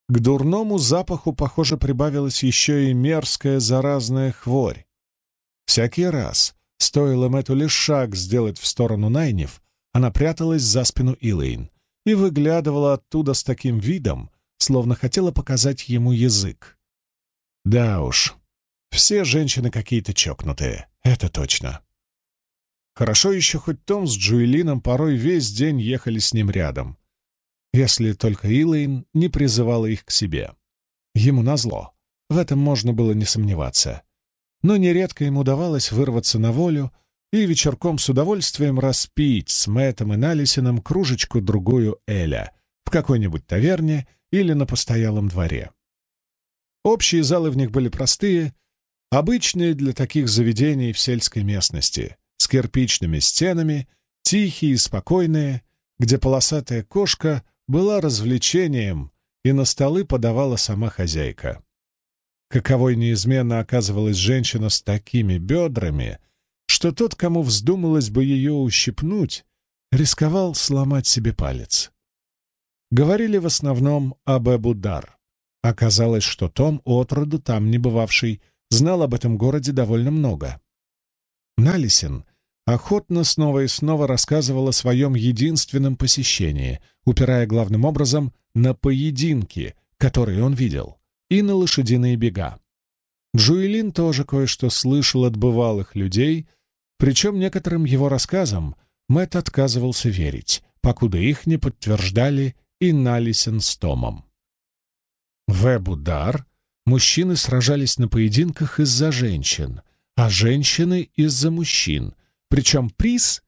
к дурному запаху, похоже, прибавилась еще и мерзкая заразная хворь. Всякий раз, стоило Мэтту лишь шаг сделать в сторону Найнев, она пряталась за спину Илэйн и выглядывала оттуда с таким видом, словно хотела показать ему язык. Да уж, все женщины какие-то чокнутые, это точно. Хорошо еще хоть Том с Джуэлином порой весь день ехали с ним рядом если только Илэйн не призывала их к себе. Ему назло, в этом можно было не сомневаться. Но нередко ему удавалось вырваться на волю и вечерком с удовольствием распить с Мэттом и Налисином кружечку-другую Эля в какой-нибудь таверне или на постоялом дворе. Общие залы в них были простые, обычные для таких заведений в сельской местности, с кирпичными стенами, тихие и спокойные, где полосатая кошка была развлечением, и на столы подавала сама хозяйка. Каковой неизменно оказывалась женщина с такими бедрами, что тот, кому вздумалось бы ее ущипнуть, рисковал сломать себе палец. Говорили в основном об Эбудар. Оказалось, что Том, отроду там не бывавший, знал об этом городе довольно много. Налисин охотно снова и снова рассказывал о своем единственном посещении, упирая главным образом на поединки, которые он видел, и на лошадиные бега. Джуэлин тоже кое-что слышал от бывалых людей, причем некоторым его рассказам Мэтт отказывался верить, покуда их не подтверждали и Налисен с Томом. В Эбудар мужчины сражались на поединках из-за женщин, а женщины — из-за мужчин, причем приз,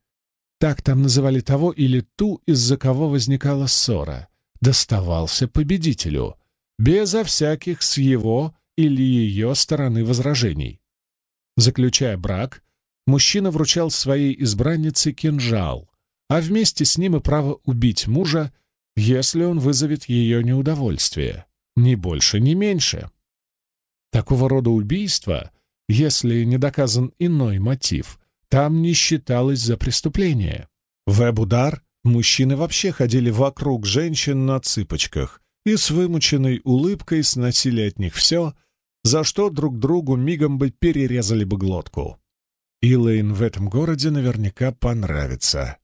так там называли того или ту, из-за кого возникала ссора, доставался победителю, безо всяких с его или ее стороны возражений. Заключая брак, мужчина вручал своей избраннице кинжал, а вместе с ним и право убить мужа, если он вызовет ее неудовольствие, ни больше, ни меньше. Такого рода убийство, если не доказан иной мотив, там не считалось за преступление. В Эбудар мужчины вообще ходили вокруг женщин на цыпочках и с вымученной улыбкой сносили от них все, за что друг другу мигом бы перерезали бы глотку. Илэйн в этом городе наверняка понравится.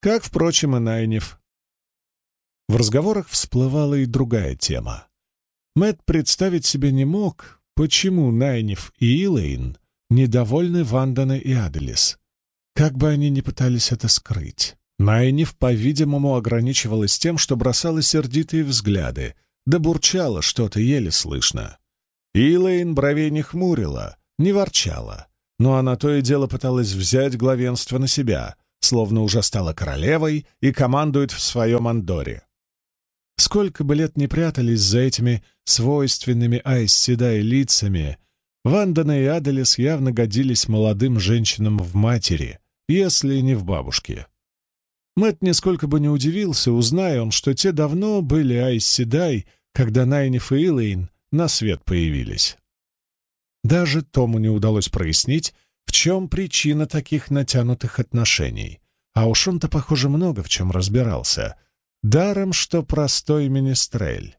Как, впрочем, и Найнев. В разговорах всплывала и другая тема. Мэт представить себе не мог, почему Найнев и Илэйн недовольны Вандана и Аделис. Как бы они ни пытались это скрыть. Найниф, по-видимому, ограничивалась тем, что бросала сердитые взгляды, да бурчала что-то еле слышно. Илэйн бровей не хмурила, не ворчала, но она то и дело пыталась взять главенство на себя, словно уже стала королевой и командует в своем Андоре. Сколько бы лет не прятались за этими свойственными Айсседай лицами, Вандана и Аделис явно годились молодым женщинам в матери, если не в бабушке. Мэт нисколько бы не удивился, узная он, что те давно были Айсседай, когда Найниф и Илэйн на свет появились. Даже Тому не удалось прояснить, в чем причина таких натянутых отношений, а уж он-то, похоже, много в чем разбирался, даром, что простой министрель.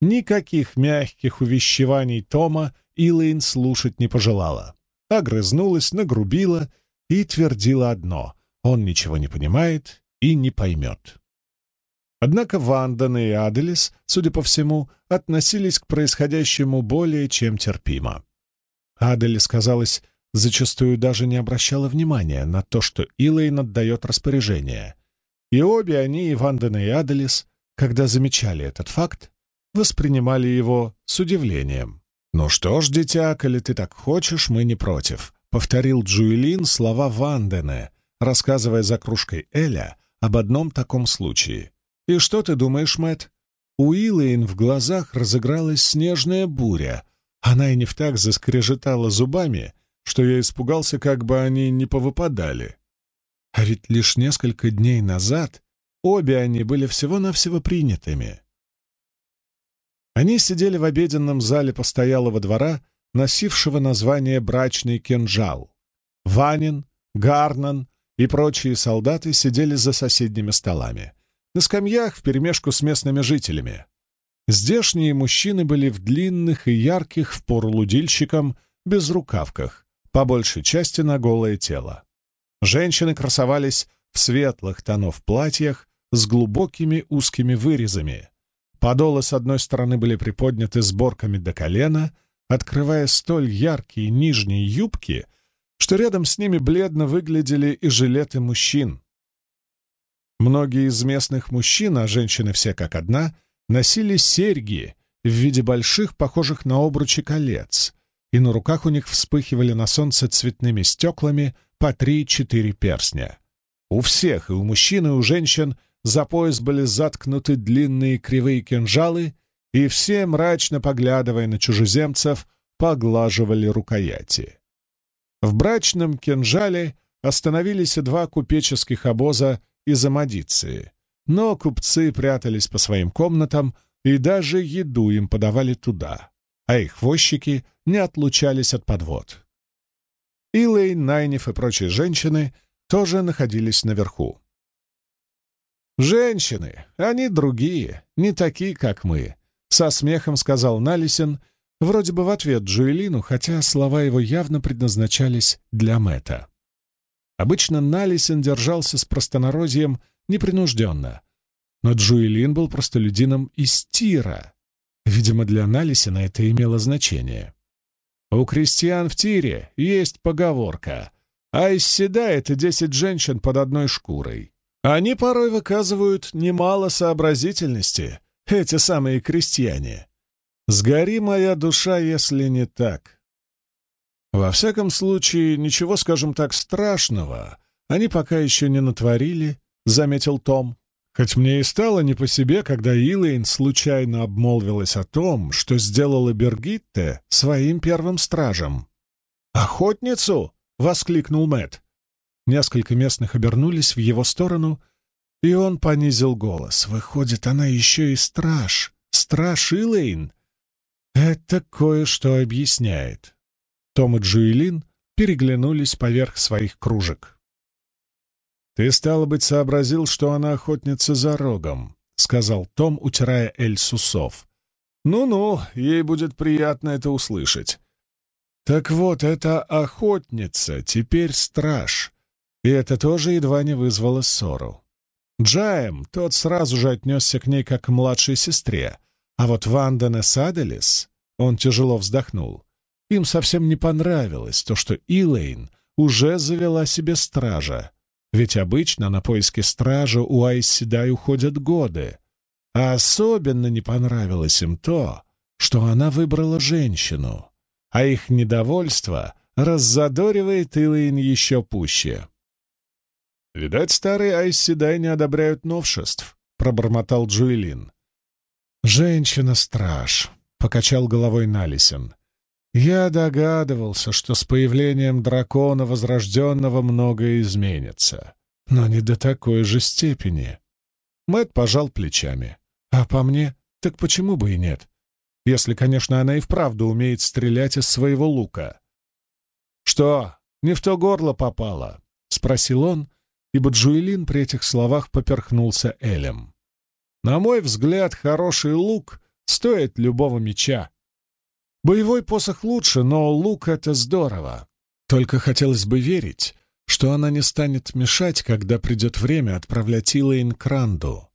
Никаких мягких увещеваний Тома Илэйн слушать не пожелала. Огрызнулась, нагрубила и твердила одно — он ничего не понимает и не поймет. Однако Вандана и Аделис, судя по всему, относились к происходящему более чем терпимо. Аделис, казалось, зачастую даже не обращала внимания на то, что Илэйн отдает распоряжение. И обе они, и Ванден и Аделис, когда замечали этот факт, воспринимали его с удивлением. «Ну что ж, дитя, коли ты так хочешь, мы не против», — повторил Джуэлин слова Вандене, рассказывая за кружкой Эля об одном таком случае. «И что ты думаешь, Мэтт? У Илэйн в глазах разыгралась снежная буря. Она и не в так заскрежетала зубами, что я испугался, как бы они не повыпадали. А ведь лишь несколько дней назад обе они были всего-навсего принятыми. Они сидели в обеденном зале постоялого двора, носившего название «Брачный кинжал». Ванин, Гарнан и прочие солдаты сидели за соседними столами, на скамьях вперемешку с местными жителями. Здешние мужчины были в длинных и ярких в пору лудильщикам, безрукавках, по большей части на голое тело. Женщины красовались в светлых тонов платьях с глубокими узкими вырезами. Подолы с одной стороны были приподняты сборками до колена, открывая столь яркие нижние юбки, что рядом с ними бледно выглядели и жилеты мужчин. Многие из местных мужчин, а женщины все как одна, носили серьги в виде больших, похожих на обручи колец, и на руках у них вспыхивали на солнце цветными стеклами по три-четыре перстня. У всех, и у мужчин, и у женщин, за пояс были заткнуты длинные кривые кинжалы, и все, мрачно поглядывая на чужеземцев, поглаживали рукояти. В брачном кинжале остановились два купеческих обоза из Амадиции, но купцы прятались по своим комнатам, и даже еду им подавали туда, а их возчики не отлучались от подвод. Илэй, Найниф и прочие женщины тоже находились наверху. «Женщины, они другие, не такие, как мы», — со смехом сказал Налисен, вроде бы в ответ Джуэлину, хотя слова его явно предназначались для Мэта. Обычно Налисен держался с простонародьем непринужденно, но Джуэлин был простолюдином из Тира. Видимо, для Налисена это имело значение. У крестьян в Тире есть поговорка «А из седа это десять женщин под одной шкурой». Они порой выказывают немало сообразительности, эти самые крестьяне. Сгори моя душа, если не так. Во всяком случае, ничего, скажем так, страшного они пока еще не натворили, — заметил Том. Хоть мне и стало не по себе, когда Илэйн случайно обмолвилась о том, что сделала Бергитте своим первым стражем. «Охотницу!» — воскликнул Мэт. Несколько местных обернулись в его сторону, и он понизил голос. «Выходит, она еще и страж. Страж Илэйн. Это кое-что объясняет». Том и Джуэлин переглянулись поверх своих кружек. «Ты, стало быть, сообразил, что она охотница за рогом», — сказал Том, утирая Эль Сусов. «Ну-ну, ей будет приятно это услышать». «Так вот, эта охотница теперь страж, и это тоже едва не вызвало ссору. Джаем, тот сразу же отнесся к ней как к младшей сестре, а вот Вандене Саделис, он тяжело вздохнул, им совсем не понравилось то, что Илэйн уже завела себе стража, ведь обычно на поиски стража у Айсседай уходят годы. А особенно не понравилось им то, что она выбрала женщину, а их недовольство раззадоривает Илайн еще пуще. «Видать, старые Айсседай не одобряют новшеств», — пробормотал Джуэлин. «Женщина-страж», — покачал головой Налисен. Я догадывался, что с появлением дракона Возрожденного многое изменится, но не до такой же степени. Мэт пожал плечами. А по мне, так почему бы и нет? Если, конечно, она и вправду умеет стрелять из своего лука. «Что, не в то горло попало?» — спросил он, ибо Джуэлин при этих словах поперхнулся Элем. «На мой взгляд, хороший лук стоит любого меча. Боевой посох лучше, но лук — это здорово. Только хотелось бы верить, что она не станет мешать, когда придет время отправлять Илэйн к Ранду.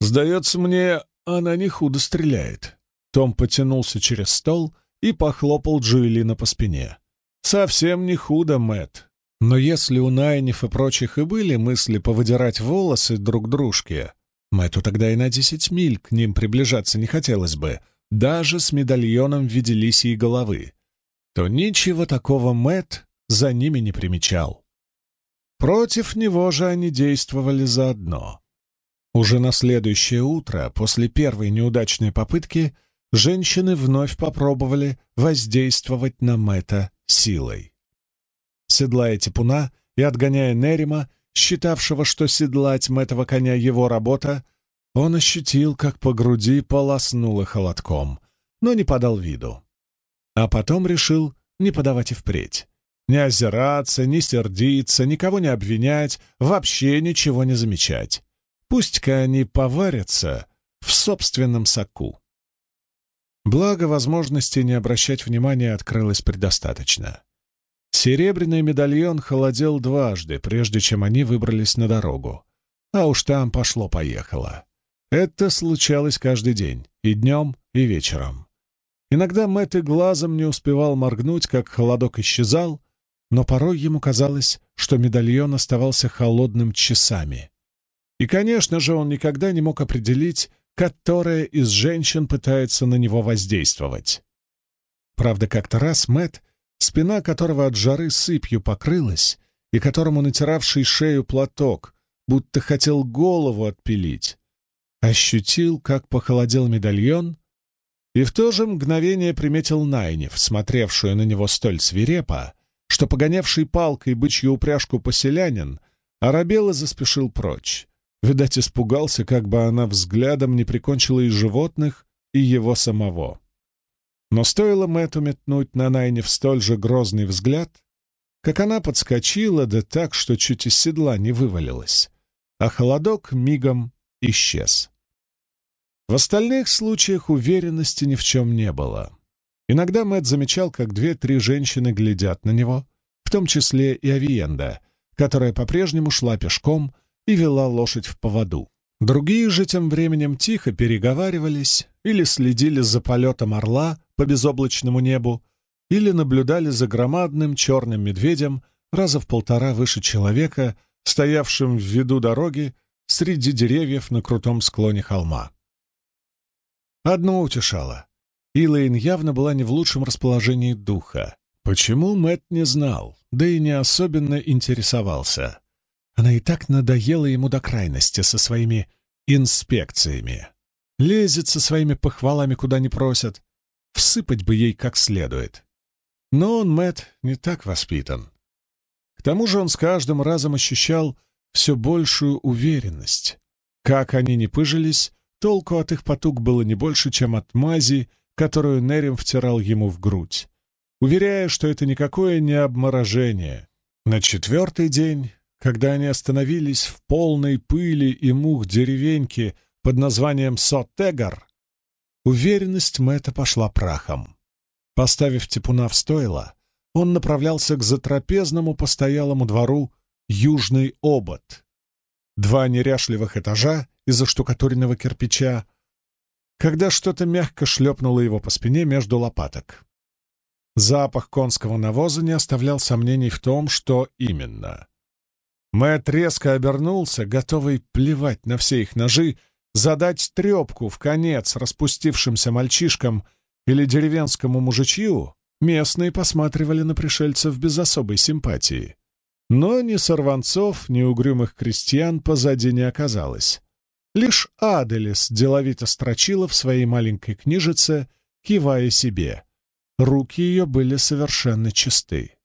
«Сдается мне, она не худо стреляет». Том потянулся через стол и похлопал Джуэлина по спине. Совсем не худо, Мэт. Но если у Найниф и прочих и были мысли повыдирать волосы друг дружке, Мэту тогда и на десять миль к ним приближаться не хотелось бы, даже с медальоном в виде лисьей головы, то ничего такого Мэт за ними не примечал. Против него же они действовали заодно. Уже на следующее утро, после первой неудачной попытки, женщины вновь попробовали воздействовать на Мэта силой. Седлая типуна и отгоняя Нерима, считавшего, что седлать Мэтова коня его работа, он ощутил, как по груди полоснуло холодком, но не подал виду. А потом решил не подавать и впредь. Не озираться, не сердиться, никого не обвинять, вообще ничего не замечать. Пусть-ка они поварятся в собственном соку. Благо, возможности не обращать внимания открылось предостаточно. Серебряный медальон холодел дважды, прежде чем они выбрались на дорогу. А уж там пошло-поехало. Это случалось каждый день, и днем, и вечером. Иногда Мэтт и глазом не успевал моргнуть, как холодок исчезал, но порой ему казалось, что медальон оставался холодным часами. И, конечно же, он никогда не мог определить, которая из женщин пытается на него воздействовать. Правда, как-то раз Мэт, спина которого от жары сыпью покрылась, и которому натиравший шею платок, будто хотел голову отпилить, ощутил, как похолодел медальон, и в то же мгновение приметил Найнев, смотревшую на него столь свирепо, что погонявший палкой бычью упряжку поселянин оробел и заспешил прочь. Видать, испугался, как бы она взглядом не прикончила и животных, и его самого. Но стоило Мэтту метнуть на Найнев столь же грозный взгляд, как она подскочила, да так, что чуть из седла не вывалилась, а холодок мигом исчез. В остальных случаях уверенности ни в чем не было. Иногда Мэтт замечал, как две-три женщины глядят на него, в том числе и Авиенда, которая по-прежнему шла пешком и вела лошадь в поводу. Другие же тем временем тихо переговаривались или следили за полетом орла по безоблачному небу, или наблюдали за громадным черным медведем раза в полтора выше человека, стоявшим в виду дороги среди деревьев на крутом склоне холма. Одно утешало. Илэйн явно была не в лучшем расположении духа. Почему Мэт не знал, да и не особенно интересовался. Она и так надоела ему до крайности со своими инспекциями. Лезет со своими похвалами, куда не просят. Всыпать бы ей как следует. Но он, Мэт, не так воспитан. К тому же он с каждым разом ощущал все большую уверенность. Как они не пыжились, толку от их потуг было не больше, чем от мази, которую Нерим втирал ему в грудь, уверяя, что это никакое не обморожение. На четвертый день когда они остановились в полной пыли и мух деревеньки под названием Сотегар, уверенность Мэтта пошла прахом. Поставив типуна в стойло, он направлялся к затрапезному постоялому двору Южный Обод. Два неряшливых этажа из оштукатуренного кирпича, когда что-то мягко шлепнуло его по спине между лопаток. Запах конского навоза не оставлял сомнений в том, что именно. Мэтт резко обернулся, готовый плевать на все их ножи, задать трепку в конец распустившимся мальчишкам или деревенскому мужичью, местные посматривали на пришельцев без особой симпатии. Но ни сорванцов, ни угрюмых крестьян позади не оказалось. Лишь Аделис деловито строчила в своей маленькой книжице, кивая себе. Руки ее были совершенно чисты.